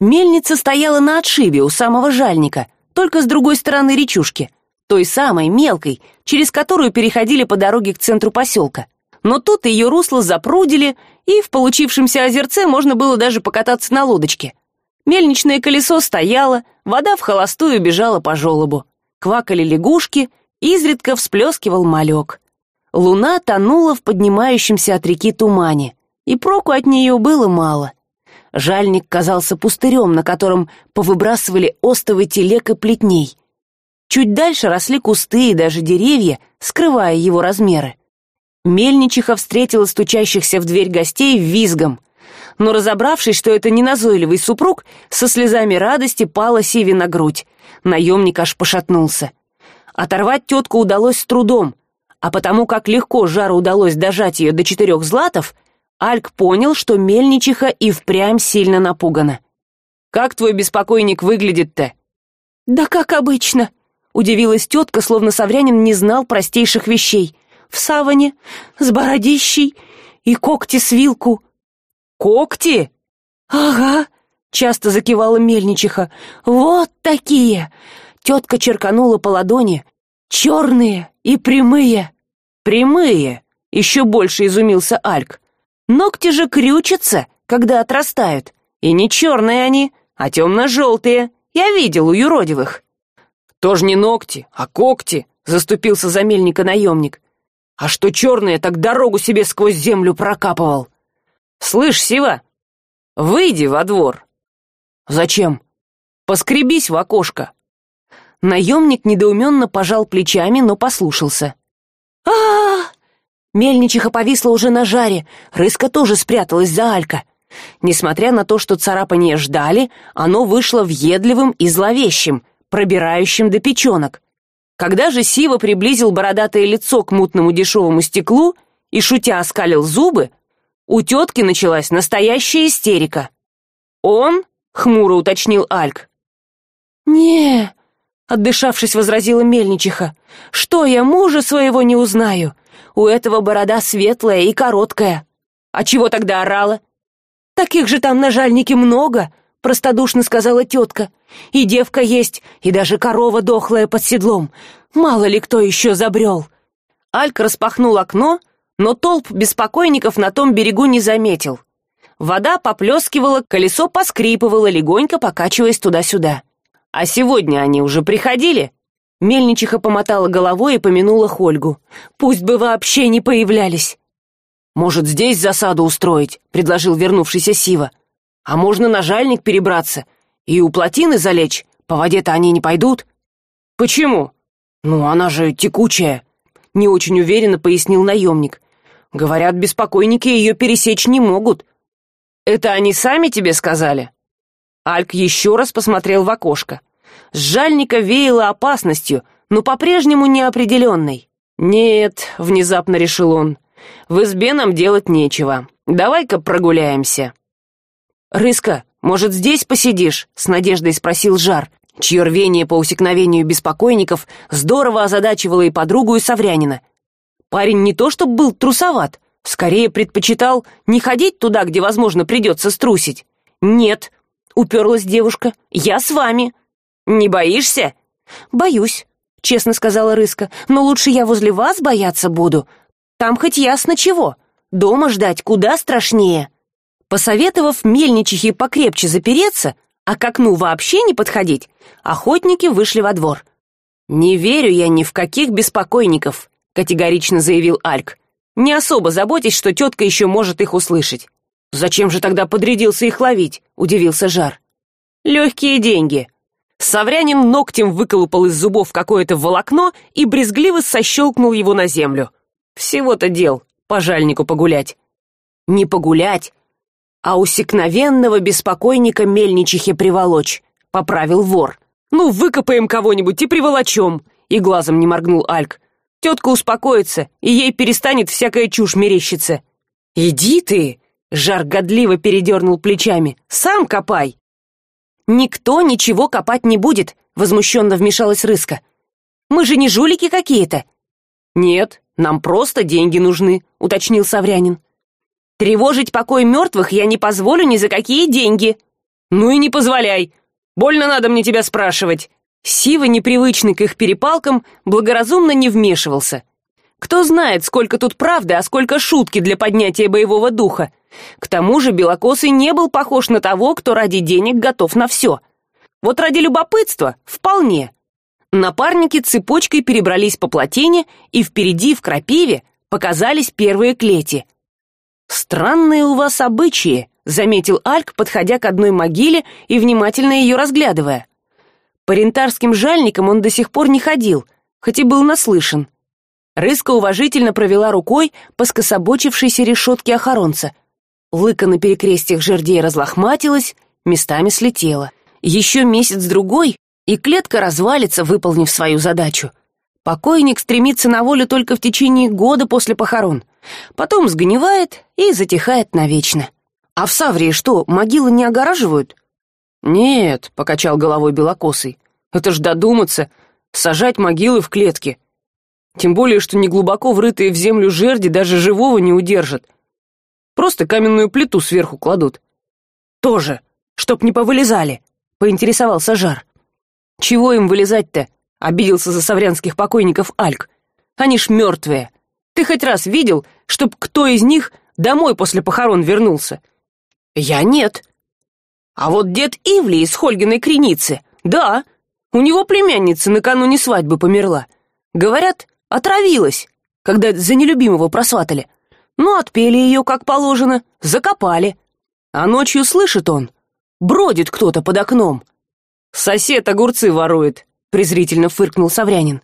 мельница стояла на отшибе у самого жальника только с другой стороны речушки той самой мелкой через которую переходили по дороге к центру поселка. Но тут ее русло запрудили и в получившемся озерце можно было даже покататься на лодочке. Мельничное колесо стояло вода в холостую бежала по желобу. Квакали лягушки изредка всплескивал малек. Луна тонула в поднимающемся от реки тумане и проку от нее было мало жальник казался пустырем на котором повыбрасывали остовы телег и плетней. Чуть дальше росли кусты и даже деревья скрывая его размеры. Мельничиха встретила стучащихся в дверь гостей визгом. Но разобравшись что это не назойливый супруг со слезами радости пала сиви на грудь. Наемник аж пошатнулся. Оторвать тетку удалось с трудом а потому как легко жару удалось дожать ее до четырех златов альк понял что мельничиха и впрямь сильно напугана. Как твой беспокойник выглядит то да как обычно удивилась тетка словно саврянин не знал простейших вещей. В саване с бородищей и когти с вилку когти? Ага часто закивала мельничиха. Вот такие тетка черканула по ладони. Черные и прямые прямые еще больше изумился альк ногти же крючатся когда отрастают. И не черные они а темно желтые я видел у юродивых. Тоже не ногти а когти заступился за мельника наемник а что черные так дорогу себе сквозь землю прокапывал слышь сива выйди во двор зачем? Поскребись в окошко наемник недоуменно пожал плечами но послушался. А, -а, -а мельничиха повисла уже на жаре. Рыска тоже спряталась за алька. Несмотря на то что царапанье ждали оно вышло въедливым и зловещим пробирающим до печенок когда же сива приблизил бородатое лицо к мутному дешевому стеклу и шутя оскалил зубы у тетки началась настоящая истерика. Он хмуро уточнил альк. Не отдышавшись возразила мельничиха что я мужа своего не узнаю у этого борода светлая и короткая. А чего тогда орала? Таких же там на жальнике много простодушно сказала тетка. И девка есть и даже корова дохлая под седлом. Мало ли кто еще забрел. Алька распахнул окно но толп беспокойников на том берегу не заметил. Вода поплескивала колесо поскрипывало легонько покачиваясь туда сюда а сегодня они уже приходили мельничиха помотала головой и помянула хольгу. Пусть бы вообще не появлялись! Может здесь засаду устроить предложил вернувшийся сива. А можно на жальник перебраться и у плотины залечь? По воде то они не пойдут почему? Ну она же текучая не очень уверенно пояснил наемник. Говорят беспокойники ее пересечь не могут это они сами тебе сказали? Альк еще раз посмотрел в окошко жальника веяло опасностью но по прежнему неопределенной. Нет внезапно решил он в избе нам делать нечего. Давай ка прогуляемся рыска может здесь посидишь с надеждой спросил жар чье рвение по усекновению беспокойников здорово озадачивало и подругу и саврянина. Парень не то чтобы был трусоват скорее предпочитал не ходить туда где возможно придется струсить. Нет уперлась девушка я с вами не боишься? Боюсь честно сказала рыска. Но лучше я возле вас бояться буду. Там хоть ясно чего. Дома ждать куда страшнее. Посоветовав мельничихе покрепче запереться а к окну вообще не подходить охотники вышли во двор. Не верю я ни в каких беспокойников категорично заявил альк. Не особо заботясь что тетка еще может их услышать зачем же тогда подрядился их ловить удивился жар. Легкие деньги саврянин ногтем выколупал из зубов какое то волокно и брезгливо сощелкнул его на землю. Всего то дел по жальнику погулять. Не погулять а усекновенного беспокойника мельничихе приволочь поправил вор. Ну выкопаем кого нибудь и приволочем и глазом не моргнул альк. Тетка успокоится и ей перестанет всякая чушь мерещиться. Иди ты жар годливо передернул плечами. Сам копай никто ничего копать не будет возмущенно вмешалась рыска. Мы же не жулики какие то нет нам просто деньги нужны уточнил саврянин. Тревожить покой мертвых я не позволю ни за какие деньги ну и не позволяй. Больно надо мне тебя спрашивать сива непривычный к их перепалкам благоразумно не вмешивался. Кто знает сколько тут правды а сколько шутки для поднятия боевого духа к тому же белокосый не был похож на того кто ради денег готов на все вот ради любопытства вполне. Напарники цепочкой перебрались по плотине и впереди в крапиве показались первые клети. Странные у вас обычаи заметил альк подходя к одной могиле и внимательно ее разглядывая. По рентарским жальникам он до сих пор не ходил хоть и был наслышан рыска уважительно провела рукой по скособочившейся решетке охоронца лыка на перекрестьях жердей разлохматилась местами слетела. Еще месяц другой и клетка развалится выполнив свою задачу. Покойник стремится на волю только в течение года после похорон. Потом сгнивает и затихает навечно. А в саврии что могилы не огораживают? Нет покачал головой белокосый это ж додуматься сажать могилы в клетке. Тем более что неглубоко врытые в землю жерди даже живого не удержат просто каменную плиту сверху кладут. Тоже чтоб не повылезали поинтересовался жар. Чего им вылезать то обиделся за саврянских покойников альк. Они ж мертвые ты хоть раз видел чтоб кто из них домой после похорон вернулся? Я нет. А вот дед ивли из хольгиной креницы да у него племянница накануне свадьбы померла. Говорят отравилась когда за нелюбимого просватали ну отпели ее как положено закопали. А ночью слышит он бродит кто то под окном. Сосед огурцы ворует презрительно фыркнул саврянин.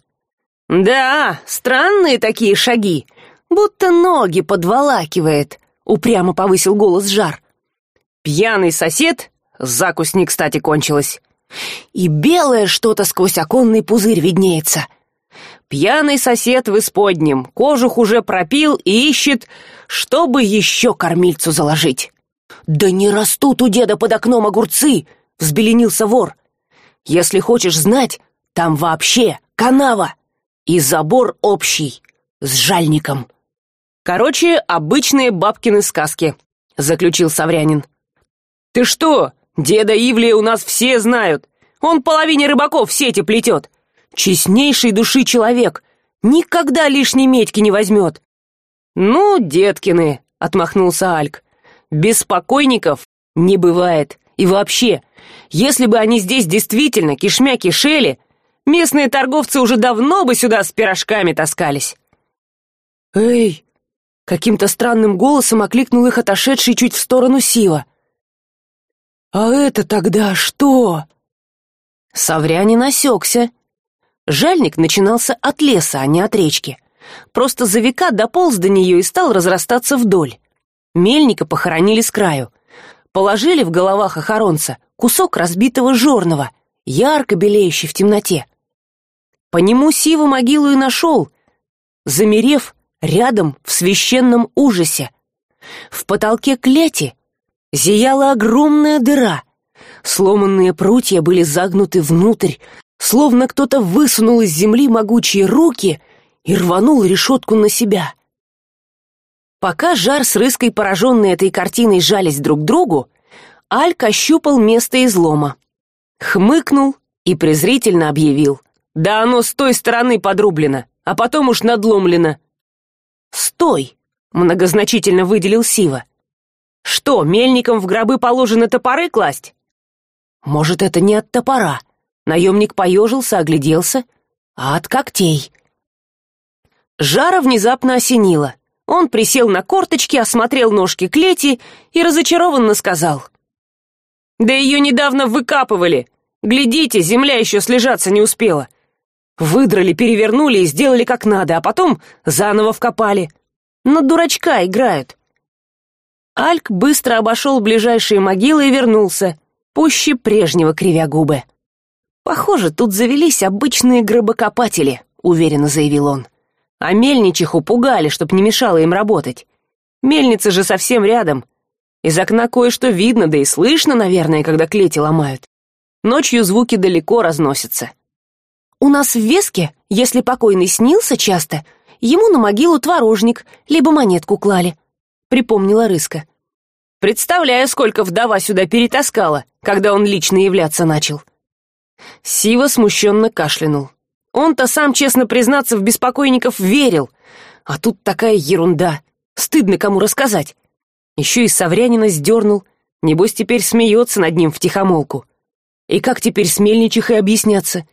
Да странные такие шаги будто ноги подволакивает упрямо повысил голос жар. Пьяный сосед закусни кстати кончилась. И белое что то сквозь оконный пузырь виднеется пьяный сосед в исподнем кожух уже пропил и ищет чтобы еще кормильцу заложить. Да не растут у деда под окном огурцы взбеленился вор. Если хочешь знать там вообще канава и забор общий с жальником короче обычные бабкины сказки заключил саврянин. Ты что деда ивлия у нас все знают? Он половине рыбаков сети плетет честнейшей души человек. Никогда лишней медьки не возьмет. Ну деткины отмахнулся альк беспокойников не бывает. И вообще если бы они здесь действительно кишмя кишели местные торговцы уже давно бы сюда с пирожками таскались эй каким то странным голосом окликнул их отошедший чуть в сторону сила а это тогда что? Саврянин осекся жальник начинался от леса а не от речки. Просто за века дополз до нее и стал разрастаться вдоль. Мельника похоронили с краю. Положили в головах охоронца кусок разбитого жорного ярко белеющий в темноте. По нему сива могилу и нашел замерев рядом в священном ужасе. В потолке клети зияла огромная дыра. Сломанные прутья были загнуты внутрь словно кто то высунул из земли могучие руки и рванул решетку на себя. Пока жар с рыской пораженные этой картиной жались друг к другу альк ощупал место излома хмыкнул и презрительно объявил. Да оно с той стороны подрублено а потом уж надломлено стой многозначительно выделил сива. Что мельникам в гробы положено топоры класть? Может это не от топора наемник поежился огляделся. А от когтей? Жара внезапно осенило он присел на корточки осмотрел ножки клети и разочарованно сказал. Да ее недавно выкапывали. Глядите земля еще слежаться не успела. Выдрали перевернули и сделали как надо а потом заново вкопали. На дурачка играют альк быстро обошел ближайшие могилы и вернулся пуще прежнего кривя губы похоже тут завелись обычные гробокопатели уверенно заявил он. А мельничиху пугали чтоб не мешало им работать. Мельница же совсем рядом. Из окна кое что видно да и слышно наверное когда клети ломают. Ночью звуки далеко разносятся. У нас в веске если покойный снился часто ему на могилу творожник либо монетку клали припомнила рыска. Представляю сколько вдова сюда перетаскала когда он лично являться начал сива смущенно кашлянул. Он то сам честно признаться в беспокойников верил. А тут такая ерунда. Стыдно кому рассказать. Еще и саврянина сдернул. Небось теперь смеется над ним втихомолку. И как теперь с мельничихой объясняться?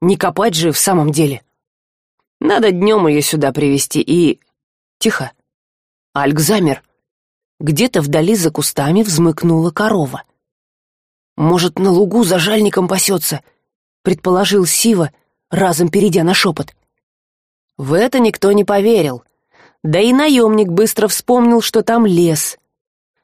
Не копать же в самом деле. Надо днем ее сюда привести и тихо. Альк замер. Где то вдали за кустами взмыкнула корова может на лугу за жальником пасется предположил сива разом перейдя на шепот. В это никто не поверил. Да и наемник быстро вспомнил что там лес.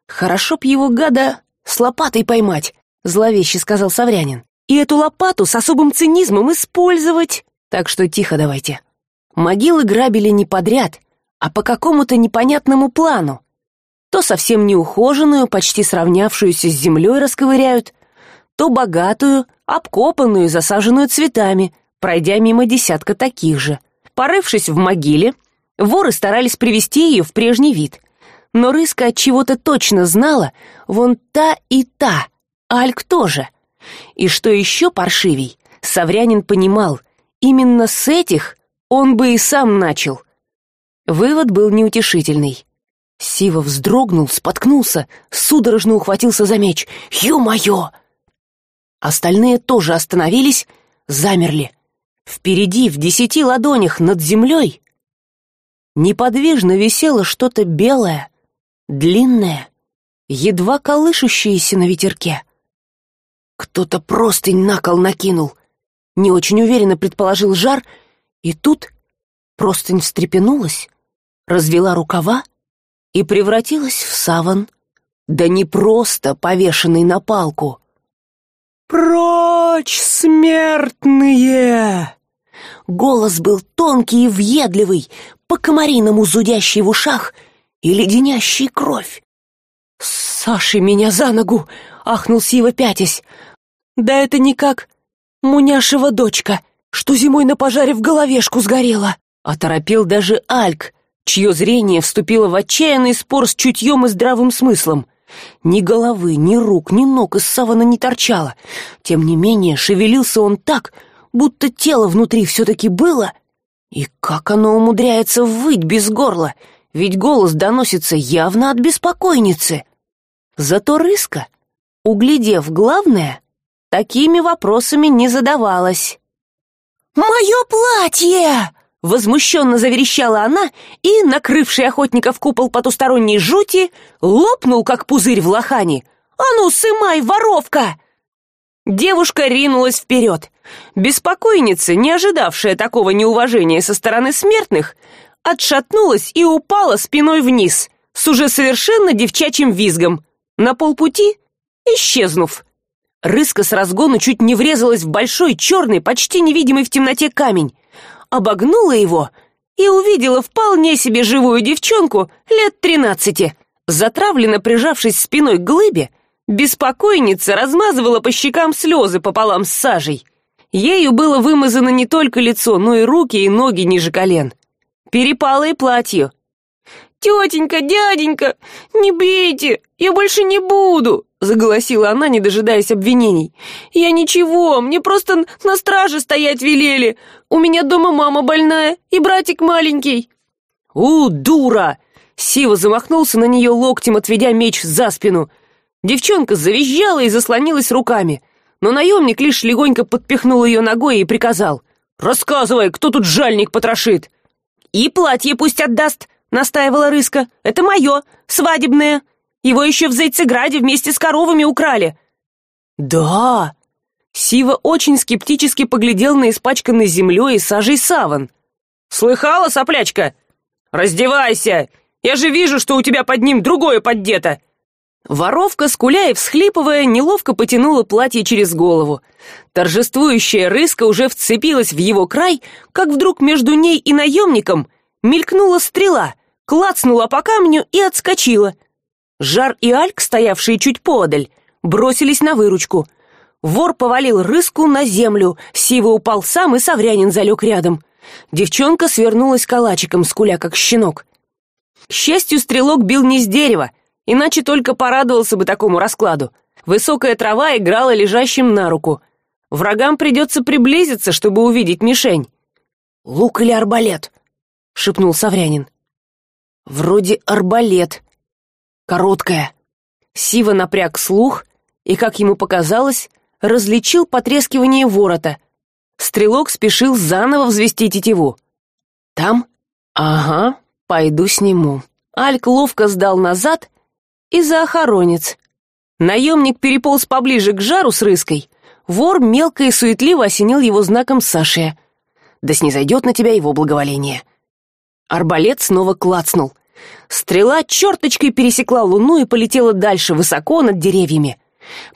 Хорошо б его гада с лопатой поймать зловеще сказал саврянин. И эту лопату с особым цинизмом использовать так что тихо давайте. Могилы грабили не подряд а по какому то непонятному плану. То совсем неухоженную почти сравнявшуюся с землей расковыряют то богатую обкопанную засаженную цветами пройдя мимо десятка таких же. Порывшись в могиле воры старались привести ее в прежний вид. Но рыска от чего то точно знала вон та и та альк тоже. И что еще паршивей саврянин понимал именно с этих он бы и сам начал. Вывод был неутешительный. Сива вздрогнул споткнулся судорожно ухватился за меч. Ё моё остальные тоже остановились замерли. Впереди в десяти ладонях над землей неподвижно висело что то белое длинное едва колышущееся на ветерке. Кто то простынь на кол накинул не очень уверенно предположил жар и тут простынь встрепенулась развела рукава и превратилась в саван да не просто повешенный на палку прочь смертные! Голос был тонкий и въедливый по комариному зудящий в ушах и леденящий кровь. Саши меня за ногу ахнул сива пятясь. Да это никак. Муняшева дочка что зимой на пожаре в головешку сгорела оторопел даже альк чье зрение вступило в отчаянный спор с чутьем и здравым смыслом ни головы ни рук ни ног из савана не торчало. Тем не менее шевелился он так будто тело внутри все таки было. И как оно умудряется выть без горла? Ведь голос доносится явно от беспокойницы. Зато рыска углядев главное такими вопросами не задавалась. Мое платье возмущенно заверещала она и накрывший охотников купол потусторонней жути лопнул как пузырь в лохане. А ну сымай воровка! Девушка ринулась вперед. Беспокойница не ожидавшая такого неуважения со стороны смертных отшатнулась и упала спиной вниз с уже совершенно девчачьим визгом на полпути исчезнув. Рыска с разгону чуть не врезалась в большой черный почти невидимый в темноте камень обогнула его и увидела вполне себе живую девчонку лет тринадцати. Затравленно прижавшись спиной к глыбе беспокойница размазывала по щекам слезы пополам с сажей. Ею было вымазано не только лицо но и руки и ноги ниже колен. Перепало и платье. Тетенька дяденька не бейте я больше не буду заголосила она не дожидаясь обвинений. Я ничего мне просто на страже стоять велели. У меня дома мама больная и братик маленький у дура! Сива замахнулся на нее локтем отведя меч за спину. Девчонка завизжала и заслонилась руками. Но наемник лишь легонько подпихнул ее ногой и приказал. Рассказывай кто тут жальник потрошит? И платье пусть отдаст настаивала рыска. Это мое свадебное его еще в зайцеграде вместе с коровами украли. Да. Сива очень скептически поглядел на испачканный землей и сажей саван. Слыхала соплячка? Раздевайся! Я же вижу что у тебя под ним другое поддето. Воровка скуля и всхлипывая неловко потянула платье через голову. Торжествующая рыска уже вцепилась в его край как вдруг между ней и наемником мелькнула стрела клацнула по камню и отскочила жар и альк стоявшие чуть подаль бросились на выручку. Вор повалил рыску на землю сива упал сам и саврянин залег рядом. Девчонка свернулась калачиком скуля как щенок. К счастью стрелок бил не с дерева иначе только порадовался бы такому раскладу. Высокая трава играла лежащим на руку. Врагам придется приблизиться чтобы увидеть мишень. Лук или арбалет шепнул саврянин. Вроде арбалет короткая сива напряг слух и как ему показалось различил потрескивание ворота. Стрелок спешил заново взвести тетиву. Там ага пойду сниму. Альк ловко сдал назад и за охоронец. Наемник переполз поближе к жару с рыской. Вор мелко и суетливо осенил его знаком сашия да снизойдет на тебя его благоволение арбалет снова клацнул стрела черточкой пересекла луну и полетела дальше высоко над деревьями.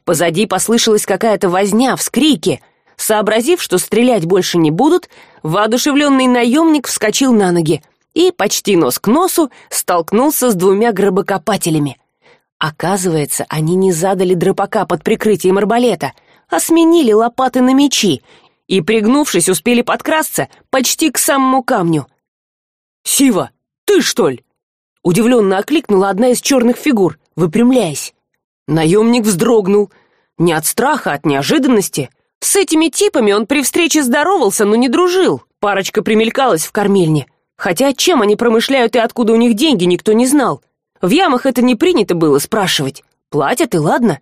Позади послышалась какая то возня вскрики. Сообразив что стрелять больше не будут воодушевленный наемник вскочил на ноги и почти нос к носу столкнулся с двумя гробокопателями. Оказывается они не задали дропака под прикрытием арбалета а сменили лопаты на мечи и пригнувшись успели подкрасться почти к самому камню. Сива ты что ли удивленно окликнула одна из черных фигур выпрямляясь. Наемник вздрогнул. Не от страха а от неожиданности. С этими типами он при встрече здоровался но не дружил. Парочка примелькалась в кормильне. Хотя чем они промышляют и откуда у них деньги никто не знал. В ямах это не принято было спрашивать. Платят и ладно.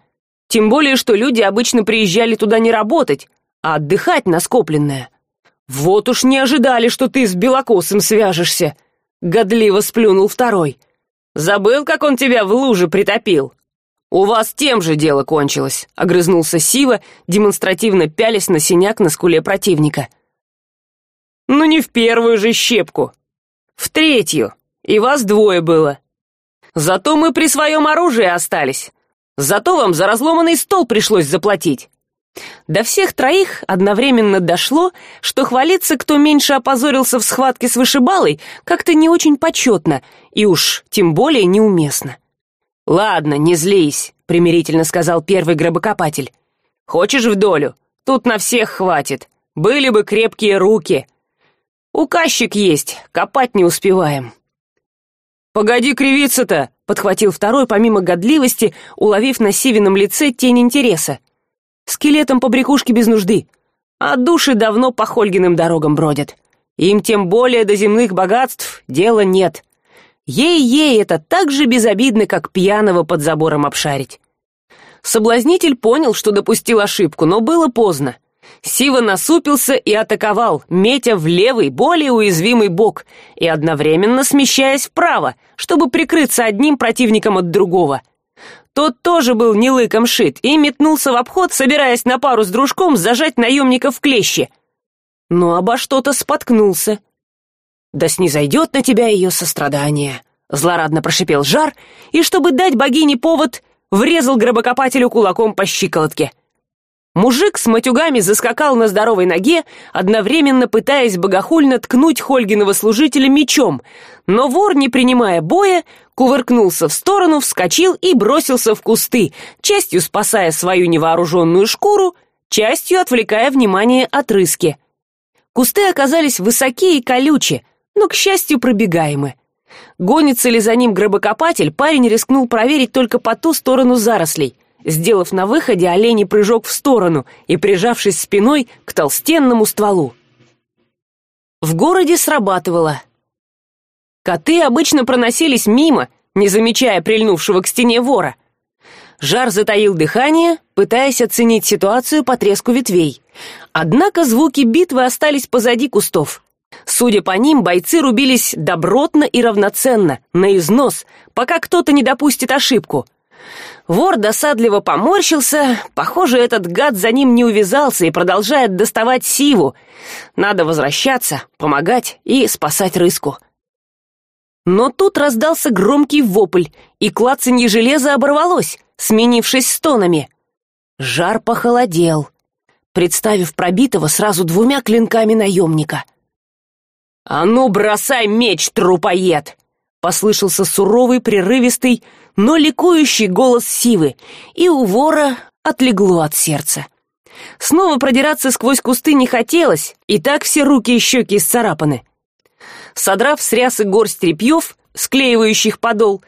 Тем более что люди обычно приезжали туда не работать а отдыхать на скопленное. Вот уж не ожидали что ты с белокосом свяжешься годливо сплюнул второй. Забыл как он тебя в луже притопил? У вас тем же дело кончилось огрызнулся сива демонстративно пялясь на синяк на скуле противника. Ну не в первую же щепку. В третью. И вас двое было. Зато мы при своем оружии остались. Зато вам за разломанный стол пришлось заплатить до всех троих одновременно дошло что хвалиться кто меньше опозорился в схватке с вышибалой как то не очень почетно и уж тем более неуместно. Ладно не злись примирительно сказал первый гробокопатель. Хочешь в долю? Тут на всех хватит. Были бы крепкие руки. Указчик есть копать не успеваем погоди кривиться то подхватил второй помимо годливости уловив на сивином лице тень интереса скелетом по брякушке без нужды. А души давно по хольгиным дорогам бродят. Им тем более до земных богатств дела нет. Ей-ей это так же безобидно как пьяного под забором обшарить. Соблазнитель понял что допустил ошибку но было поздно. Сива насупился и атаковал метя в левый более уязвимый бок и одновременно смещаясь вправо чтобы прикрыться одним противником от другого тот тоже был не лыком шит и метнулся в обход собираясь на пару с дружком зажать наемника в клещи. Но обо что то споткнулся. Да снизойдет на тебя ее сострадание злорадно прошипел жар и чтобы дать богине повод врезал гробокопателю кулаком по щиколотке мужик с матюгами заскакал на здоровой ноге одновременно пытаясь богохульно ткнуть хольгиного служителя мечом но вор не принимая боя кувыркнулся в сторону вскочил и бросился в кусты частью спасая свою невооруженную шкуру частью отвлекая внимание от рыски. Кусты оказались высокие и колючие но к счастью пробегаемы. Гонится ли за ним гробокопатель парень рискнул проверить только по ту сторону зарослей сделав на выходе оленей прыжок в сторону и прижавшись спиной к толстенному стволу. В городе срабатывало. Коты обычно проносились мимо не замечая прильнувшего к стене вора. Жар затаил дыхание пытаясь оценить ситуацию по треску ветвей. Однако звуки битвы остались позади кустов. Судя по ним бойцы рубились добротно и равноценно на износ пока кто то не допустит ошибку вор досадливо поморщился. Похоже этот гад за ним не увязался и продолжает доставать сиву. Надо возвращаться помогать и спасать рыску. Но тут раздался громкий вопль и клацанье железа оборвалось сменившись стонами. Жар похолодел представив пробитого сразу двумя клинками наемника. А ну бросай меч трупоед послышался суровый прерывистый но ликующий голос сивы и у вора отлегло от сердца. Снова продираться сквозь кусты не хотелось и так все руки и щеки исцарапаны. Содрав с рясы горсть тряпьев склеивающих подол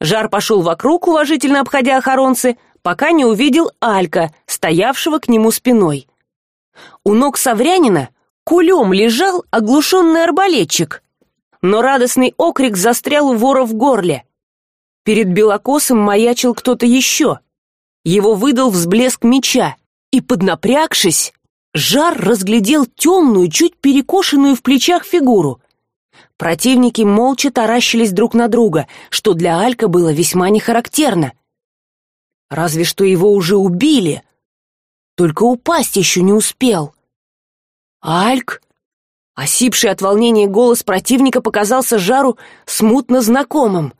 жар пошел вокруг уважительно обходя охоронцы пока не увидел алька стоявшего к нему спиной. У ног саврянина кулем лежал оглушенный арбалетчик но радостный окрик застрял у вора в горле перед белокосом маячил кто то еще его выдал взблеск меча и поднапрягшись жар разглядел темную чуть перекошенную в плечах фигуру. Противники молча таращились друг на друга что для алька было весьма нехарактерно. Разве что его уже убили. Только упасть еще не успел. Альк осипший от волнения голос противника показался жару смутно знакомым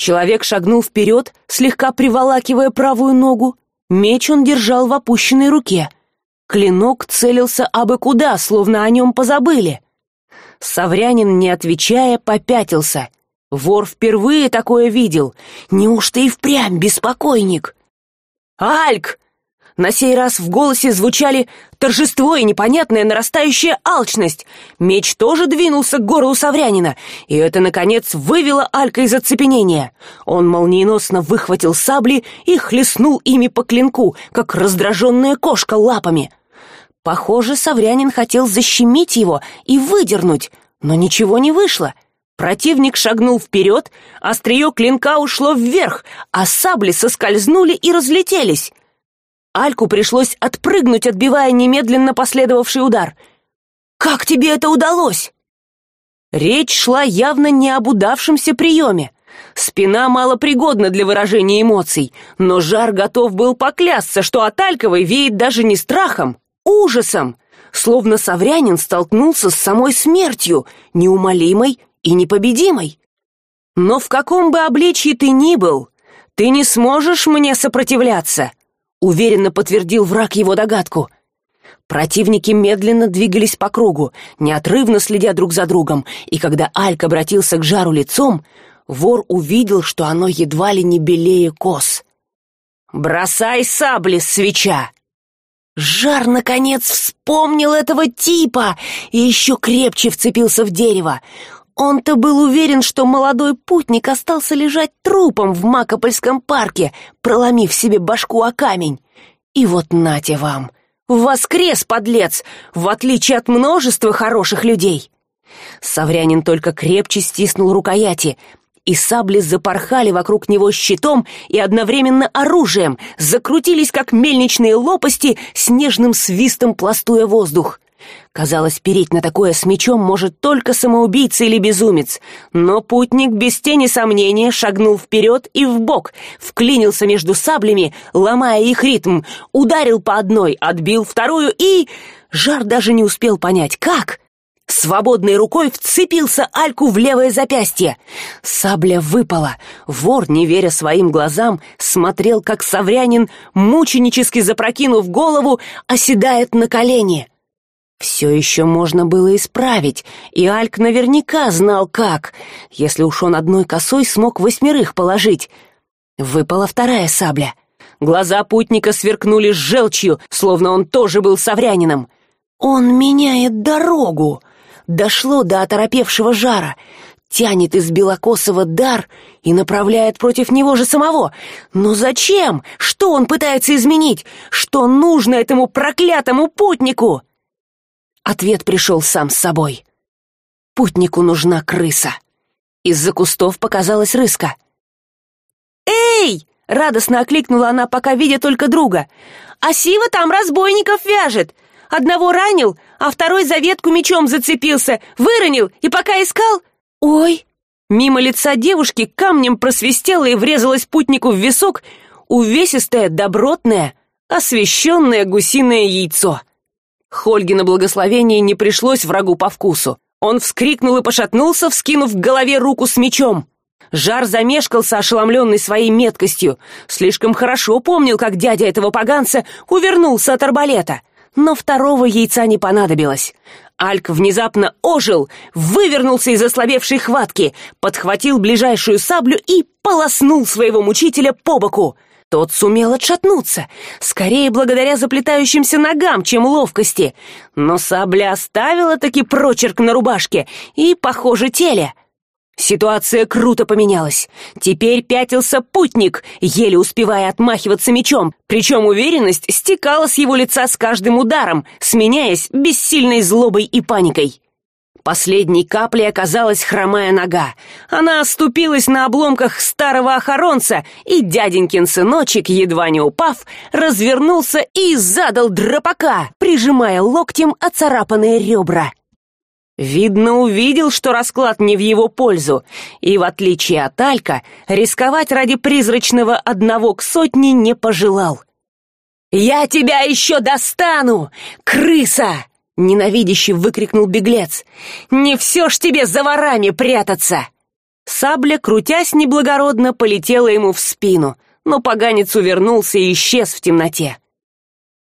человек шагнул вперед слегка приволакивая правую ногу. Меч он держал в опущенной руке. Клинок целился абы куда словно о нем позабыли. Саврянин не отвечая попятился. Вор впервые такое видел. Неужто и впрямь беспокойник? Альк на сей раз в голосе звучали торжество и непонятная нарастающая алчность. Меч тоже двинулся к горлу саврянина и это наконец вывело алька из оцепенения. Он молниеносно выхватил сабли и хлестнул ими по клинку как раздраженная кошка лапами. Похоже саврянин хотел защемить его и выдернуть но ничего не вышло. Противник шагнул вперед острие клинка ушло вверх а сабли соскользнули и разлетелись альку пришлось отпрыгнуть отбивая немедленно последовавший удар. Как тебе это удалось? Речь шла явно не об удавшемся приеме. Спина малопригодна для выражения эмоций но жар готов был поклясться что от альковой веет даже не страхом ужасом словно саврянин столкнулся с самой смертью неумолимой и непобедимой. Но в каком бы обличье ты ни был ты не сможешь мне сопротивляться уверенно подтвердил враг его догадку. Противники медленно двигались по кругу неотрывно следя друг за другом и когда альк обратился к жару лицом вор увидел что оно едва ли не белее кос бросай сабли свеча! Жар наконец вспомнил этого типа и еще крепче вцепился в дерево он-то был уверен, что молодой путник остался лежать трупом в Макопольском парке, проломив себе башку о камень. И вот нате вам, воскрес, подлец, в отличие от множества хороших людей. Саврянин только крепче стиснул рукояти, и сабли запорхали вокруг него щитом и одновременно оружием, закрутились, как мельничные лопасти, с нежным свистом пластуя воздух. Казалось, переть на такое с мечом может только самоубийца или безумец, но путник без тени сомнения шагнул вперед и вбок, вклинился между саблями, ломая их ритм, ударил по одной, отбил вторую и... Жар даже не успел понять, как. Свободной рукой вцепился Альку в левое запястье. Сабля выпала. Вор, не веря своим глазам, смотрел, как Саврянин, мученически запрокинув голову, оседает на колени все еще можно было исправить и альк наверняка знал как если уж он одной косой смог восьмерых положить. Выпала вторая сабля. Глаза путника сверкнули с желчью словно он тоже был саврянином. Он меняет дорогу! Дошло до оторопевшего жара. Тянет из белокосого дар и направляет против него же самого. Но зачем? Что он пытается изменить? Что нужно этому проклятому путнику ответ пришел сам с собой. Путнику нужна крыса. Из за кустов показалась рыска. Эй радостно окликнула она пока видя только друга. А сива там разбойников вяжет. Одного ранил а второй за ветку мечом зацепился выронил и пока искал ой мимо лица девушки камнем просвистела и врезалась путнику в висок увесистое добротное освещенное гусиное яйцо хольгина благословение не пришлось врагу по вкусу. Он вскрикнул и пошатнулся вскинув к голове руку с мечом. Жар замешкался ошеломленный своей меткостью. Слишком хорошо помнил как дядя этого поганца увернулся от арбалета. Но второго яйца не понадобилось. Альк внезапно ожил вывернулся из ослабевшей хватки подхватил ближайшую саблю и полоснул своего мучителя по боку тот сумел отшатнуться скорее благодаря заплетающимся ногам чем ловкости но сабля оставила таки прочерк на рубашке и похоже теле Ситуация круто поменялась. Теперь пятился путник, еле успевая отмахиваться мечом, причем уверенность стекала с его лица с каждым ударом, сменяясь бессильной злобой и паникой. Последней каплей оказалась хромая нога. Она оступилась на обломках старого охоронца, и дяденькин сыночек, едва не упав, развернулся и задал драпака, прижимая локтем оцарапанные ребра. Видно, увидел, что расклад не в его пользу, и, в отличие от Алька, рисковать ради призрачного одного к сотне не пожелал. «Я тебя еще достану, крыса!» — ненавидяще выкрикнул беглец. «Не все ж тебе за ворами прятаться!» Сабля, крутясь неблагородно, полетела ему в спину, но поганец увернулся и исчез в темноте.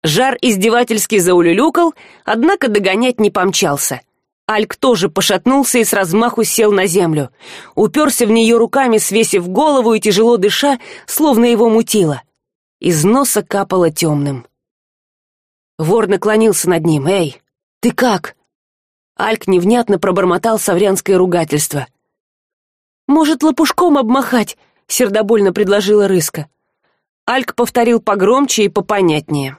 Жар издевательски заулюлюкал, однако догонять не помчался — альк тоже пошатнулся и с размаху сел на землю уперся в нее руками свесив голову и тяжело дыша словно его мутило из носа капало темным вор наклонился над ним эй ты как? Альк невнятно пробормотал саврянское ругательство. Может лопушком обмахать сердобольно предложила рыска. Альк повторил погромче и попонятнее.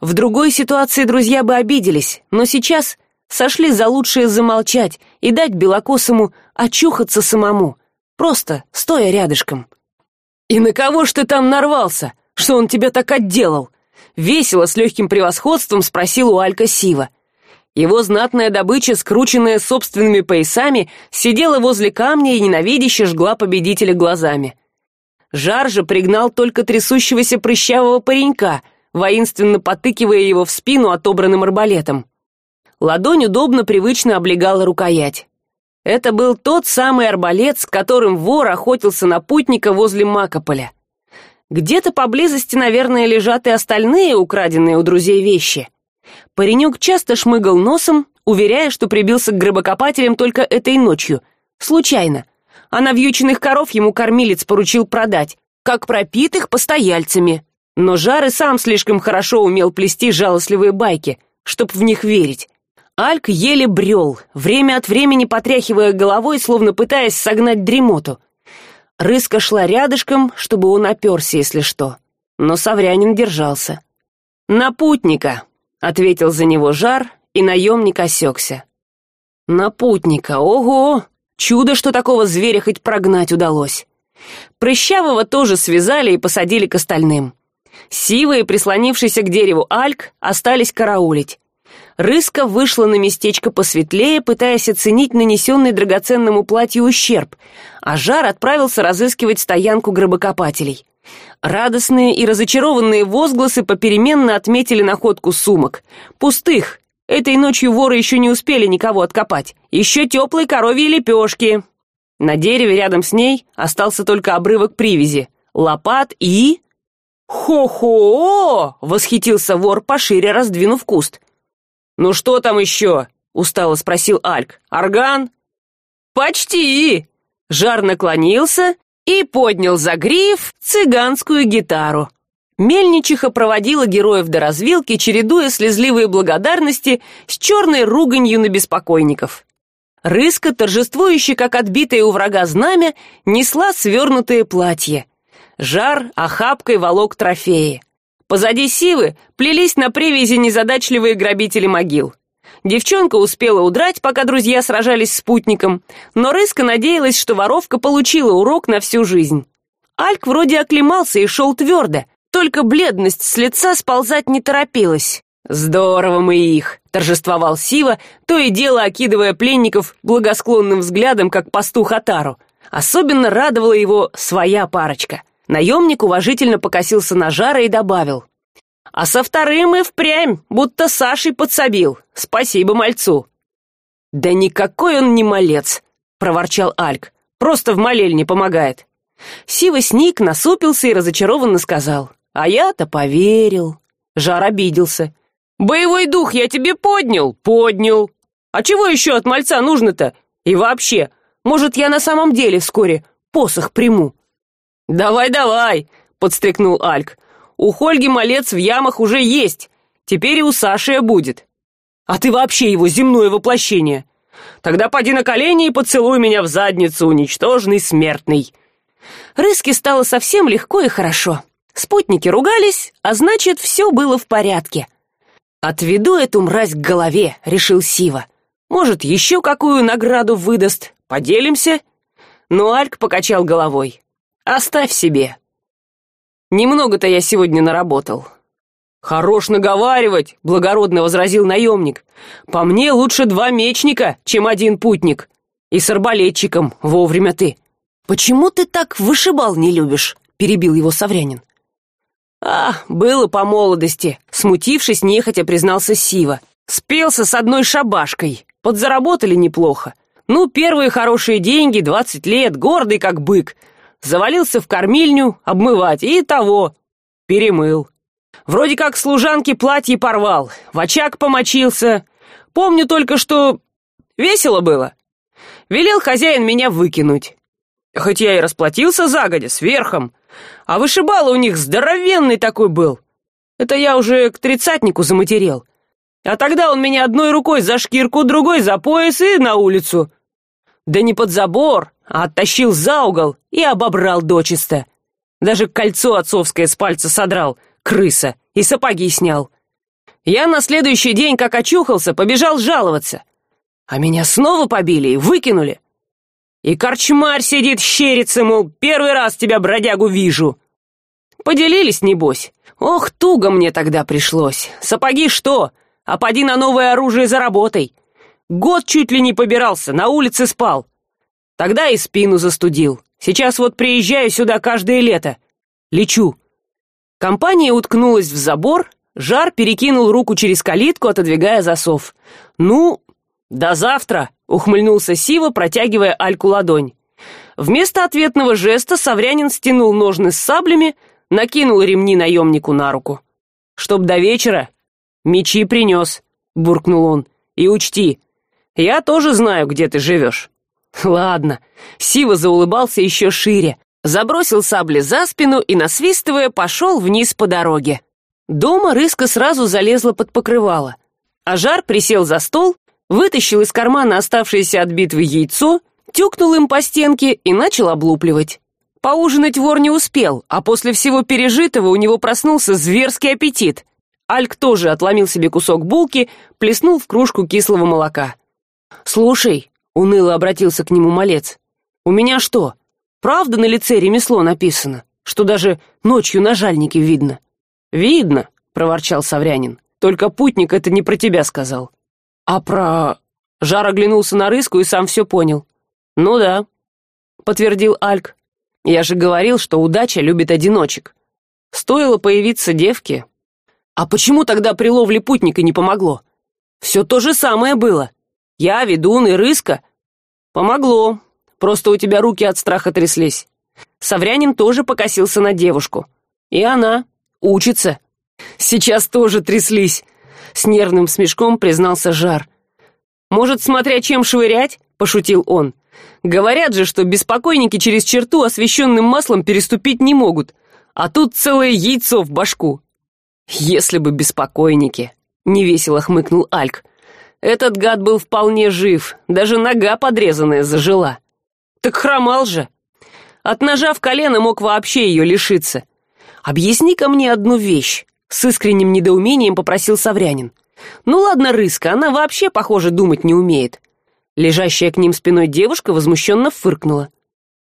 В другой ситуации друзья бы обиделись но сейчас сошли за лучшее замолчать и дать белокосому очухаться самому просто стоя рядышком и на кого ж ты там нарвался? Что он тебя так отделал весело с легким превосходством спросил у алька сива его знатная добыча скрученная собственными поясами сидела возле камня и ненавидяще жгла победителя глазами. Жар же пригнал только трясущегося прыщавого паренька воинственно потыкивая его в спину отобранным арбалетом. Ладонь удобно привычно облегала рукоять. Это был тот самый арбалет с которым вор охотился на путника возле макополя. Где то поблизости наверное лежат и остальные украденные у друзей вещи паренек часто шмыгал носом уверяя что прибился к гробокопателям только этой ночью. Случайно. А навьюченных коров ему кормилец поручил продать как пропитых постояльцами. Но жар и сам слишком хорошо умел плести жалостливые байки чтоб в них верить. Альк еле брел время от времени потряхивая головой словно пытаясь согнать дремоту. Рыска шла рядышком чтобы он оперся если что. Но саврянин держался. На путника ответил за него жар и наемник осекся. На путника ого! Чудо что такого зверя хоть прогнать удалось. Прыщавого тоже связали и посадили к остальным. Сивый прислонившийся к дереву альк остались караулить. Рыска вышла на местечко посветлее пытаясь оценить нанесенный драгоценному платью ущерб а жар отправился разыскивать стоянку гробокопателей радостные и разочарованные возгласы попеременно отметили находку сумок. Пустых. Этой ночью воры еще не успели никого откопать. Еще теплые коровьи лепешки. На дереве рядом с ней остался только обрывок привязи. Лопат и хо-хо восхитился вор пошире раздвинув куст. Ну что там еще устало спросил альк. Орган? Почти жар наклонился и поднял за гриф цыганскую гитару. Мельничиха проводила героев до развилки чередуя слезливые благодарности с черной руганью на беспокойников. Рыска торжествующе как отбитое у врага знамя несла свернутое платье жар охапкой волок трофеи. Позади сивы плелись на привязи незадачливые грабители могил девчонка успела удрать пока друзья сражались с спутником но рыска надеялась что воровка получила урок на всю жизнь. Альк вроде оклемался и шел твердо только бледность с лица сползать не торопилась. Здорово мы их торжествовал сива то и дело окидывая пленников благосклонным взглядом как пастух атару особенно радовала его своя парочка. Наемник уважительно покосился на жара и добавил а со вторым и впрямь будто сашей подсобил. Спасибо мальцу. Да никакой он не малец проворчал альк. Просто в молельне помогает сива сник насупился и разочарованно сказал. А я то поверил жар обиделся. Боевой дух я тебе поднял? Поднял а чего еще от мальца нужно то и вообще может я на самом деле вскоре посох приму? Давай давай подстрекнул альк у хольги малец в ямах уже есть. Теперь и у саши будет а ты вообще его земное воплощение тогда поди на колени и поцелуй меня в задницу уничтоженный смертный рыске стало совсем легко и хорошо. Спутники ругались а значит все было в порядке. Отведу эту мразь к голове решил сива. Может еще какую награду выдаст? Поделимся? Но альк покачал головой. Оставь себе немного то я сегодня наработал хорош наговаривать благородно возразил наемник. По мне лучше два мечника чем один путник. И с арбалетчиком вовремя ты почему ты так вышибал не любишь перебил его саврянин. А было по молодости смутившись нехотя признался сива. Спелся с одной шабашкой. Подзаработали неплохо. Ну первые хорошие деньги двадцать лет гордый как бык завалился в кормильню обмывать и того перемыл. Вроде как служанке платье порвал в очаг помочился. Помню только что весело было. Велел хозяин меня выкинуть. Хоть я и расплатился загодя сверхом а вышибало у них здоровенный такой был. Это я уже к тридцатнику заматерел. А тогда он меня одной рукой за шкирку другой за пояс и на улицу. Да не под забор а оттащил за угол и обобрал дочисто. Даже кольцо отцовское с пальца содрал крыса и сапоги снял. Я на следующий день как очухался побежал жаловаться. А меня снова побили и выкинули. И корчмарь сидит щерится мол первый раз тебя бродягу вижу. Поделились небось. Ох туго мне тогда пришлось. Сапоги что? А поди на новое оружие заработай. Год чуть ли не побирался на улице спал тогда и спину застудил. Сейчас вот приезжаю сюда каждое лето. Лечу. Компания уткнулась в забор жар перекинул руку через калитку отодвигая засов. Ну до завтра ухмыльнулся сива протягивая альку ладонь. Вместо ответного жеста саврянин стянул ножны с саблями накинул ремни наемнику на руку. Чтоб до вечера мечи принес буркнул он. И учти я тоже знаю где ты живешь ладно. Сива заулыбался еще шире забросил сабли за спину и насвистывая пошел вниз по дороге. Дома рыска сразу залезла под покрывало. А жар присел за стол вытащил из кармана оставшееся от битвы яйцо тюкнул им по стенке и начал облупливать. Поужинать вор не успел а после всего пережитого у него проснулся зверский аппетит. Альк тоже отломил себе кусок булки плеснул в кружку кислого молока. Слушай уныло обратился к нему малец. У меня что правда на лице ремесло написано что даже ночью на жальнике видно? Видно проворчал саврянин только путник это не про тебя сказал а про жар оглянулся на рыску и сам все понял. Ну да подтвердил альк. Я же говорил что удача любит одиночек. Стоило появиться девке. А почему тогда при ловле путника не помогло? Все то же самое было я ведун и рыска. Помогло. Просто у тебя руки от страха тряслись. Саврянин тоже покосился на девушку. И она учится. Сейчас тоже тряслись. С нервным смешком признался жар. Может смотря чем швырять? Пошутил он. Говорят же что беспокойники через черту освещенным маслом переступить не могут. А тут целое яйцо в башку. Если бы беспокойники невесело хмыкнул альк этот гад был вполне жив даже нога подрезанная зажила. Так хромал же. От ножа в колено мог вообще ее лишиться. Объясни ка мне одну вещь с искренним недоумением попросил саврянин. Ну ладно рыска она вообще похоже думать не умеет. Лежащая к ним спиной девушка возмущенно фыркнула.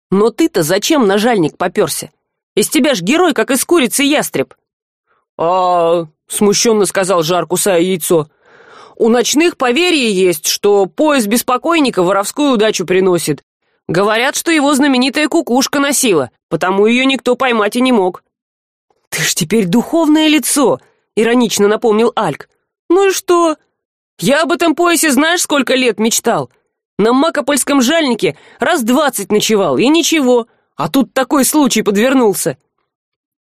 Но ты то зачем нажальник поперся из тебя ж герой как из курицы ястреб. А смущенно сказал жар кусая яйцо у ночных поверье есть что пояс беспокойника воровскую удачу приносит. Говорят что его знаменитая кукушка носила потому ее никто поймать и не мог. Ты ж теперь духовное лицо иронично напомнил альк. Ну и что? Я об этом поясе знаешь сколько лет мечтал? На макопольском жальнике раз двадцать ночевал и ничего. А тут такой случай подвернулся.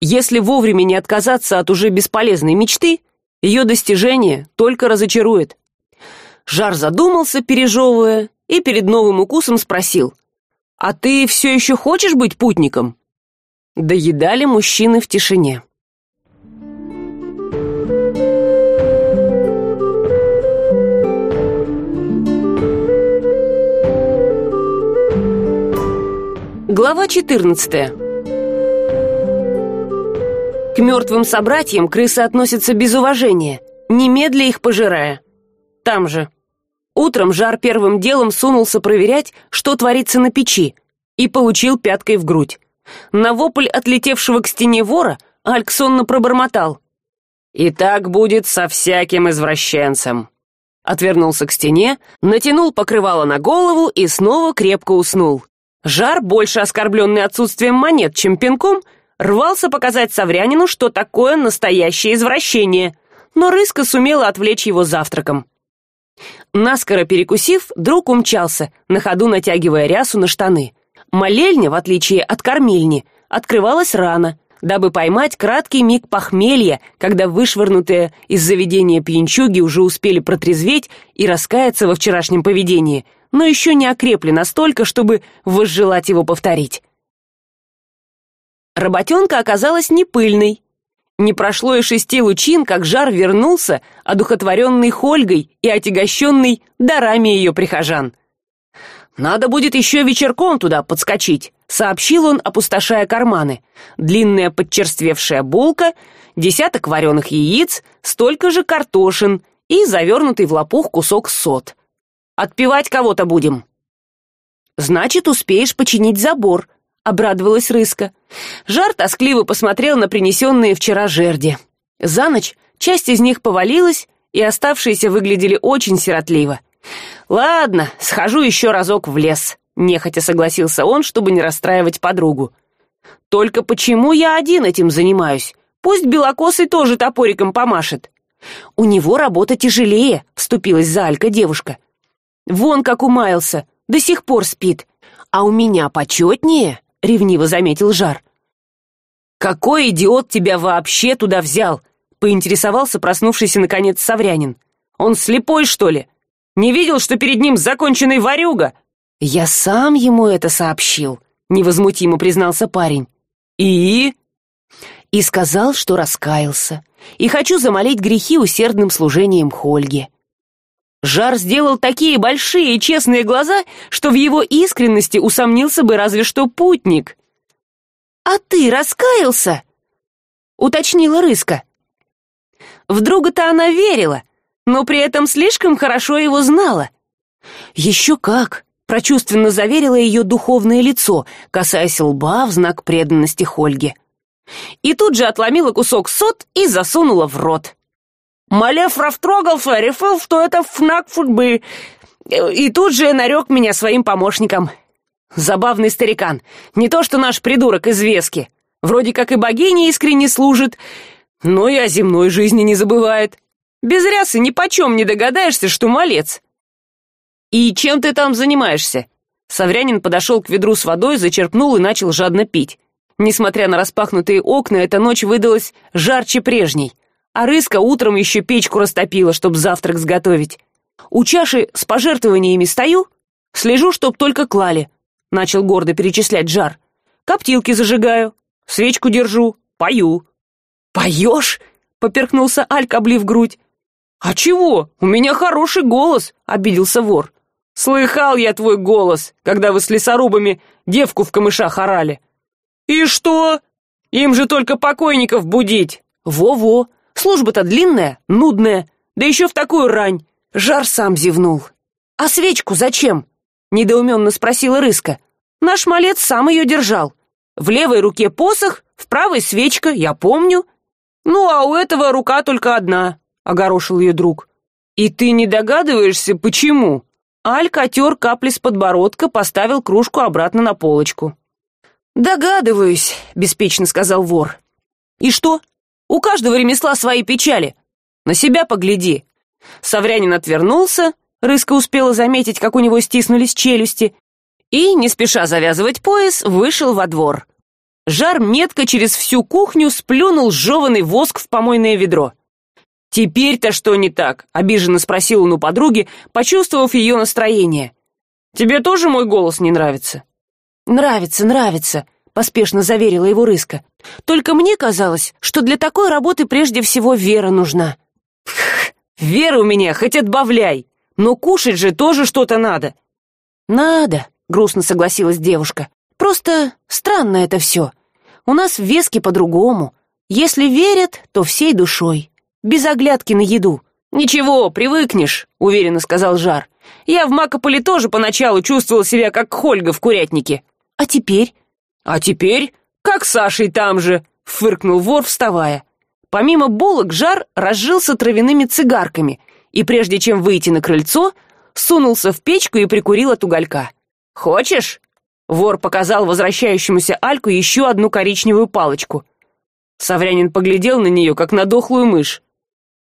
Если вовремя не отказаться от уже бесполезной мечты ее достижение только разочарует. Жар задумался пережевывая и перед новым укусом спросил а ты все еще хочешь быть путником? Доедали мужчины в тишине. Глава четырнадцатая. К мертвым собратьям крысы относятся без уважения, немедля их пожирая. Там же. Утром Жар первым делом сунулся проверять, что творится на печи, и получил пяткой в грудь. На вопль отлетевшего к стене вора Альк сонно пробормотал. «И так будет со всяким извращенцем». Отвернулся к стене, натянул покрывало на голову и снова крепко уснул. Жар, больше оскорбленный отсутствием монет, чем пинком, рвался показать Саврянину, что такое настоящее извращение, но Рыска сумела отвлечь его завтраком. Наскоро перекусив, друг умчался, на ходу натягивая рясу на штаны. Молельня, в отличие от кормильни, открывалась рано, дабы поймать краткий миг похмелья, когда вышвырнутые из заведения пьянчуги уже успели протрезветь и раскаяться во вчерашнем поведении, но еще не окрепли настолько, чтобы возжелать его повторить. Работенка оказалась не пыльной. Не прошло и шести лучин, как жар вернулся, одухотворенный Хольгой и отягощенный дарами ее прихожан. «Надо будет еще вечерком туда подскочить», — сообщил он, опустошая карманы. «Длинная подчерствевшая булка, десяток вареных яиц, столько же картошин и завернутый в лопух кусок сот. Отпевать кого-то будем». «Значит, успеешь починить забор», — обрадовалась рыска. Жар тоскливо посмотрел на принесенные вчера жерди. За ночь часть из них повалилась, и оставшиеся выглядели очень сиротливо. Ладно схожу еще разок в лес нехотя согласился он чтобы не расстраивать подругу. Только почему я один этим занимаюсь? Пусть белокосый тоже топориком помашет у него работа тяжелее вступилась за алька девушка. Вон как умаялся до сих пор спит. А у меня почетнее ревниво заметил жар. Какой идиот тебя вообще туда взял поинтересовался проснувшийся наконец саврянин. Он слепой что ли? Не видел что перед ним законченный ворюга я сам ему это сообщил невозмутимо признался парень. И? И сказал что раскаялся и хочу замолить грехи усердным служением хольге жар сделал такие большие и честные глаза что в его искренности усомнился бы разве что путник. А ты раскаялся уточнила рыска. В друга то она верила но при этом слишком хорошо его знала. Еще как прочувственно заверило ее духовное лицо касаясь лба в знак преданности хольге. И тут же отломила кусок сот и засунула в рот малев рафтрогался решил что это фнак футбы. И тут же нарек меня своим помощником. Забавный старикан. Не то что наш придурок из вески. Вроде как и богине искренне служит но и о земной жизни не забывает. Без рясы ни почем не догадаешься что малец. И чем ты там занимаешься? Саврянин подошел к ведру с водой зачерпнул и начал жадно пить. Несмотря на распахнутые окна эта ночь выдалась жарче прежней а рыска утром еще печку растопила чтоб завтрак сготовить. У чаши с пожертвованиями стою слежу чтоб только клали. Начал гордо перечислять жар. Коптилки зажигаю свечку держу пою. Поешь поперхнулся альк облив грудь. А чего? У меня хороший голос обиделся вор. Слыхал я твой голос когда вы с лесорубами девку в камышах орали и что? Им же только покойников будить! Во во служба то длинная нудная да еще в такую рань. Жар сам зевнул. А свечку зачем недоуменно спросила рыска. Наш малец сам ее держал. В левой руке посох в правой свечка я помню ну а у этого рука только одна огорошил ее друг. И ты не догадываешься почему? Алька отер капли с подбородка поставил кружку обратно на полочку. Догадываюсь беспечно сказал вор. И что у каждого ремесла свои печали. На себя погляди саврянин отвернулся рыска успела заметить как у него стиснулись челюсти и не спеша завязывать пояс вышел во двор. Жар метко через всю кухню сплюнул сжеванный воск в помойное ведро. Теперь то что не так обиженно спросил он у подруги почувствовав ее настроение. Тебе тоже мой голос не нравится? Нравится нравится поспешно заверила его рыска. Только мне казалось что для такой работы прежде всего вера нужна вера у меня хоть отбавляй но кушать же тоже что то надо надо грустно согласилась девушка. Просто странно это все у нас в веске по другому если верят то всей душой. Без оглядки на еду ничего привыкнешь уверенно сказал жар. Я в макополе тоже поначалу чувствовал себя как хольга в курятнике а теперь а теперь как сашей там же фыркнул вор вставая. Помимо булок жар разжился травяными цигарками и прежде чем выйти на крыльцо сунулся в печку и прикурил от уголька. Хочешь вор показал возвращающемуся альку еще одну коричневую палочку. Саврянин поглядел на нее как на дохлую мышь.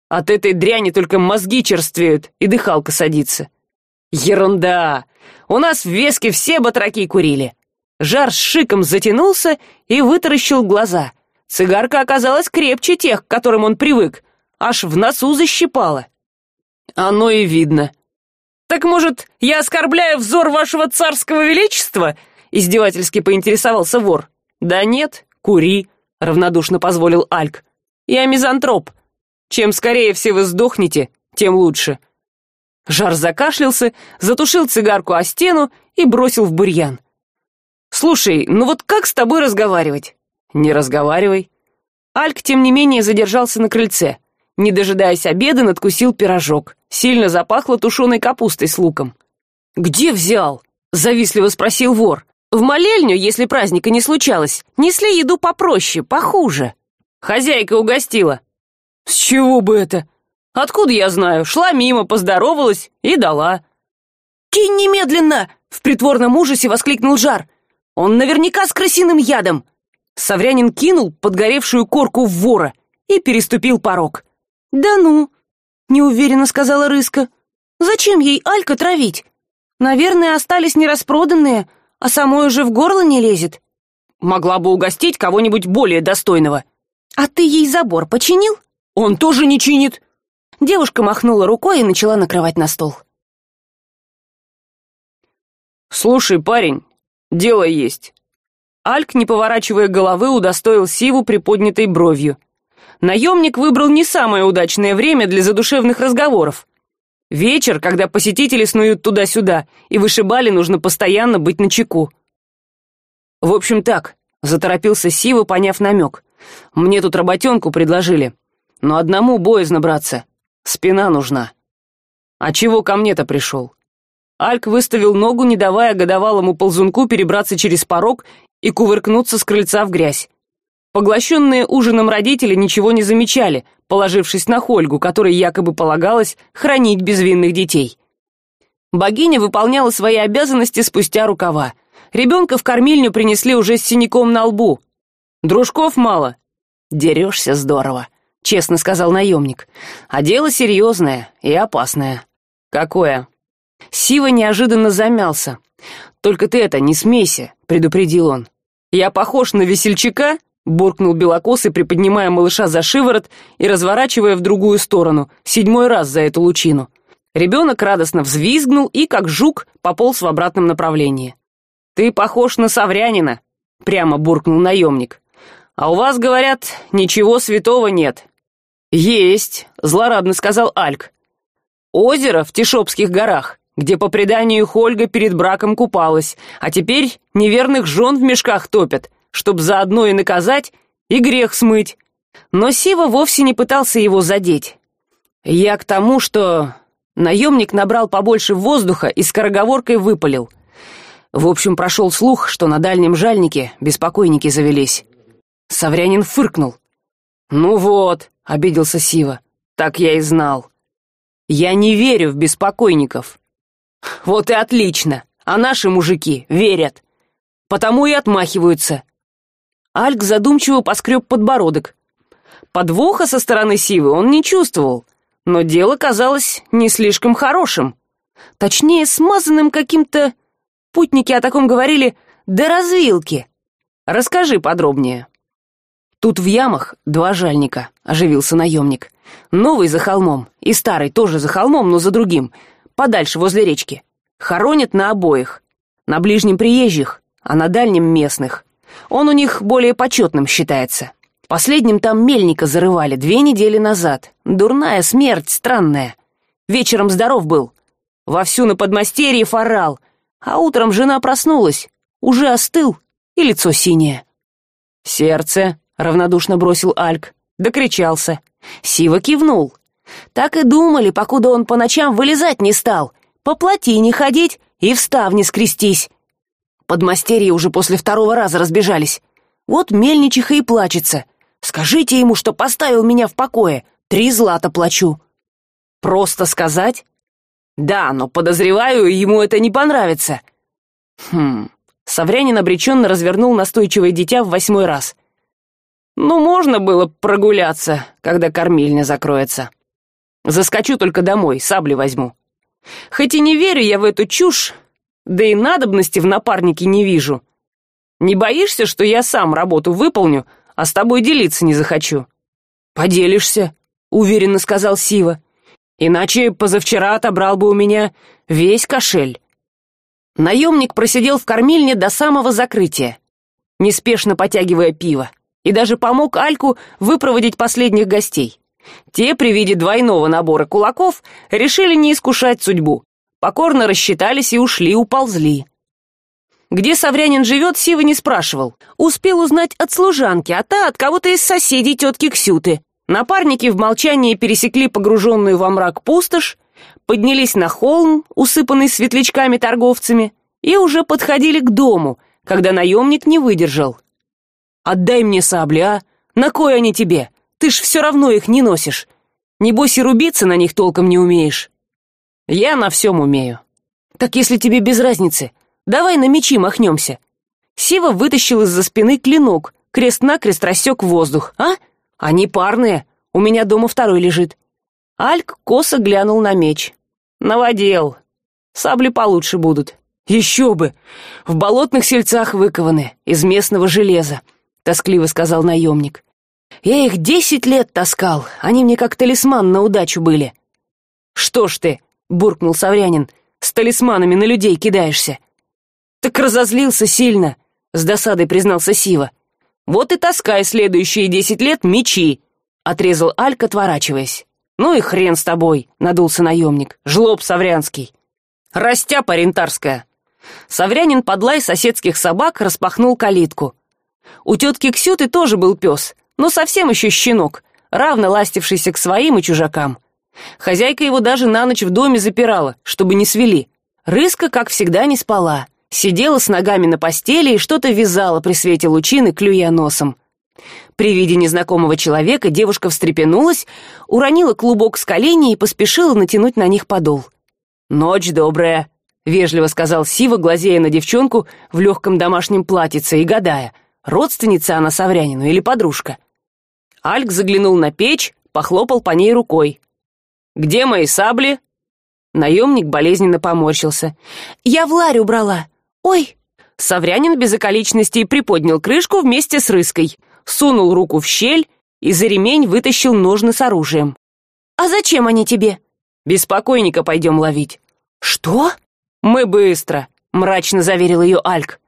От этой дряни только мозги черствеют и дыхалка садится ерунда! У нас в веске все батраки курили жар с шиком затянулся и вытаращил глаза. Цигарка оказалась крепче тех к которым он привык. Аж в носу защипала. Оно и видно. Так может я оскорбляю взор вашего царского величества издевательски поинтересовался вор. Да нет кури равнодушно позволил альк. Я мизантроп. Чем скорее все вы сдохнете тем лучше жар закашлялся затушил цигарку о стену и бросил в бурьян слушай ну вот как с тобой разговаривать? Не разговаривай альк тем не менее задержался на крыльце. Не дожидаясь обеда надкусил пирожок. Сильно запахло тушеной капустой с луком. Где взял завистливо спросил вор. В молельню если праздника не случалось несли еду попроще похуже хозяйка угостила с чего бы это? Откуда я знаю? Шла мимо поздоровалась и дала кинь немедленно в притворном ужасе воскликнул жар он наверняка с крысиным ядом. Саврянин кинул подгоревшую корку в вора и переступил порог. Да ну неуверенно сказала рыска. Зачем ей алька травить? Наверное остались нераспроданные а самой уже в горло не лезет могла бы угостить кого нибудь более достойного а ты ей забор починил? Он тоже не чинит девушка махнула рукой и начала накрывать на стол. Слушай парень дело есть. Альк не поворачивая головы удостоил сиву приподнятой бровью. Наемник выбрал не самое удачное время для задушевных разговоров. Вечер когда посетители снуют туда сюда и вышибали нужно постоянно быть начеку. В общем так заторопился сива поняв намек. Мне тут работенку предложили но одному боязно браться спина нужна. А чего ко мне то пришел альк выставил ногу не давая годовалому ползунку перебраться через порог и кувыркнуться с крыльца в грязь. Поглощенные ужином родители ничего не замечали положившись на хольгу которой якобы полагалось хранить безвинных детей. Богиня выполняла свои обязанности спустя рукава. Ребенка в кормильню принесли уже с синяком на лбу. Дружков мало дерешься здорово честно сказал наемник. А дело серьезное и опасное какое сива неожиданно замялся. Только ты это не смейся предупредил он. Я похож на весельчака буркнул белокосый приподнимая малыша за шиворот и разворачивая в другую сторону седьмой раз за эту лучину. Ребенок радостно взвизгнул и как жук пополз в обратном направлении. Ты похож на саврянина прямо буркнул наемник. А у вас говорят ничего святого нет есть злорадно сказал альк. Озеро в тишопских горах где по преданию хольга перед браком купалась а теперь неверных жен в мешках топят чтоб заодно и наказать и грех смыть. Но сива вовсе не пытался его задеть. Я к тому что наемник набрал побольше воздуха и скороговоркой выпалил. В общем прошел слух что на дальнем жальнике беспокойники завелись. Саврянин фыркнул. Ну вот обиделся сива так я и знал. Я не верю в беспокойников вот и отлично. А наши мужики верят. Потому и отмахиваются. Альк задумчиво поскреб подбородок. Подвоха со стороны сивы он не чувствовал но дело казалось не слишком хорошим. Точнее смазанным каким то путники о таком говорили до развилки. Расскажи подробнее. Тут в ямах два жальника оживился наемник. Новый за холмом и старый тоже за холмом но за другим подальше возле речки. Хоронят на обоих. На ближнем приезжих а на дальнем местных. Он у них более почетным считается. Последним там мельника зарывали две недели назад. Дурная смерть странная. Вечером здоров был. Вовсю на подмастерье форал. А утром жена проснулась. Уже остыл и лицо синее. Сердце равнодушно бросил альк. Докричался. Сива кивнул так и думали покуда он по ночам вылезать не стал. По плотине ходить и в ставни скрестись. Подмастерья уже после второго раза разбежались. Вот мельничиха и плачется. Скажите ему что поставил меня в покое. Три злата плачу просто сказать? Да но подозреваю ему это не понравится хм саврянин обреченно развернул настойчивое дитя в восьмой раз. Ну можно было прогуляться когда кормильня закроется заскочу только домой сабли возьму. Хоть и не верю я в эту чушь да и надобности в напарнике не вижу. Не боишься что я сам работу выполню а с тобой делиться не захочу? Поделишься уверенно сказал сива. Иначе позавчера отобрал бы у меня весь кошель. Наемник просидел в кормильне до самого закрытия неспешно потягивая пиво и даже помог альку выпроводить последних гостей те при виде двойного набора кулаков решили не искушать судьбу. Покорно рассчитались и ушли уползли. Где саврянин живет сива не спрашивал. Успел узнать от служанки а та от кого то из соседей тетки ксюты. Напарники в молчании пересекли погруженную во мрак пустошь поднялись на холм усыпанный светлячками торговцами и уже подходили к дому когда наемник не выдержал. Отдай мне сабли а на кой они тебе ты ж все равно их не носишь. Небось и рубиться на них толком не умеешь. Я на всем умею. Так если тебе без разницы давай на мечи махнемся сива вытащил из за спины клинок крест накрест рассек воздух а? Они парные у меня дома второй лежит. Альк косо глянул на меч. Наводел. Сабли получше будут. Еще бы. В болотных сельцах выкованы из местного железа тоскливо сказал наемник я их десять лет таскал они мне как талисман на удачу были. Что ж ты буркнул саврянин. С талисманами на людей кидаешься так разозлился сильно с досадой признался сива. Вот и таскай следующие десять лет мечи отрезал альк отворачиваясь. Ну и хрен с тобой надулся наемник. Жлоб саврянский растяпа рентарская саврянин под лай соседских собак распахнул калитку. У тетки ксюты тоже был пес но совсем еще щенок равно ластившийся к своим и чужакам. Хозяйка его даже на ночь в доме запирала чтобы не свели. Рыска как всегда не спала. Сидела с ногами на постели и что то вязала при свете лучины клюя носом. При виде незнакомого человека девушка встрепенулась уронила клубок с колени и поспешила натянуть на них подол. Ночь добрая вежливо сказал сива глазея на девчонку в легком домашнем платьице и гадая родственница она саврянину или подружка альк заглянул на печь похлопал по ней рукой. Где мои сабли? Наемник болезненно поморщился. Я в ларь убрала. Ой! Саврянин без околичностей приподнял крышку вместе с рыской сунул руку в щель и за ремень вытащил ножны с оружием. А зачем они тебе? Беспокойника пойдем ловить что? Мы быстро мрачно заверил ее альк.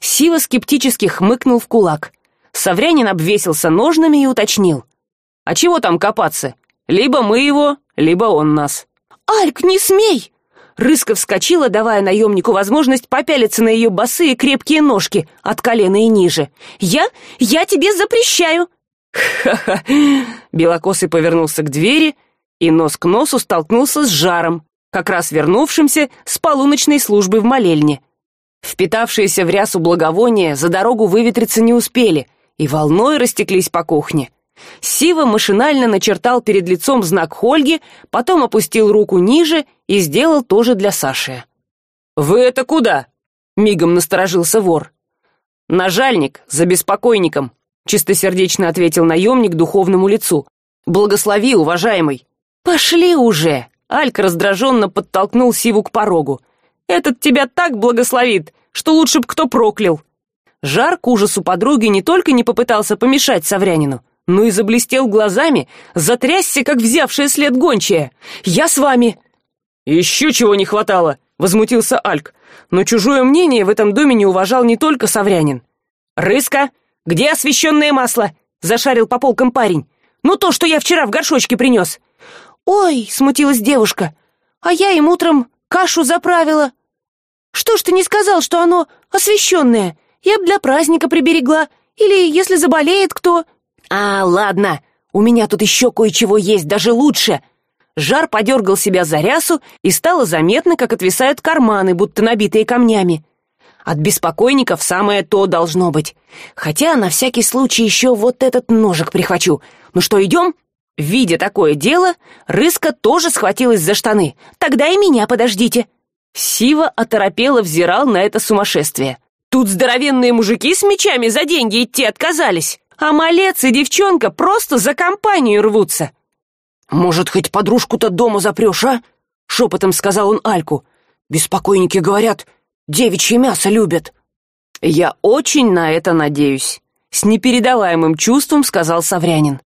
Сива скептически хмыкнул в кулак саврянин обвесился ножнами и уточнил. А чего там копаться? Либо мы его либо он нас альк не смей! Рыска вскочила давая наемнику возможность попялиться на ее босые крепкие ножки от колена и ниже. Я я тебе запрещаю! Ха ха белокосый повернулся к двери и нос к носу столкнулся с жаром как раз вернувшимся с полуночной службы в молельне. Впитавшиеся в рясу благовония за дорогу выветриться не успели и волной растеклись по кухне. Сива машинально начертал перед лицом знак хольги потом опустил руку ниже и сделал тоже для саши. Вы это куда мигом насторожился вор. Нажальник за беспокойником чистосердечно ответил наемник духовному лицу. Благослови уважаемый пошли уже альк раздраженно подтолкнул сиву к порогу. Этот тебя так благословит что лучше б кто проклял жар к ужасу подруги не только не попытался помешать саврянину ну и заблестел глазами затрясся как взявшая след гончая. Я с вами! Еще чего не хватало возмутился альк. Но чужое мнение в этом доме не уважал не только саврянин. Рыска где освещенное масло зашарил по полкам парень. Ну то что я вчера в горшочке принес! Ой смутилась девушка. А я им утром кашу заправила! Что ж ты не сказал что оно освещенное я б для праздника приберегла. Или если заболеет кто. А ладно у меня тут еще кое чего есть даже лучше. Жар подергал себя за рясу и стало заметно как отвисают карманы будто набитые камнями. От беспокойников самое то должно быть. Хотя на всякий случай еще вот этот ножик прихвачу. Ну что идем видя такое дело рыска тоже схватилась за штаны. Тогда и меня подождите. Сива оторопело взирал на это сумасшествие тут здоровенные мужики с мечами за деньги идти отказались а малец и девчонка просто за компанию рвутся. Может хоть подружку то дома запрешь а шепотом сказал он альку. Беспокойники говорят девичье мясо любят я очень на это надеюсь с непередаваемым чувством сказал саврянин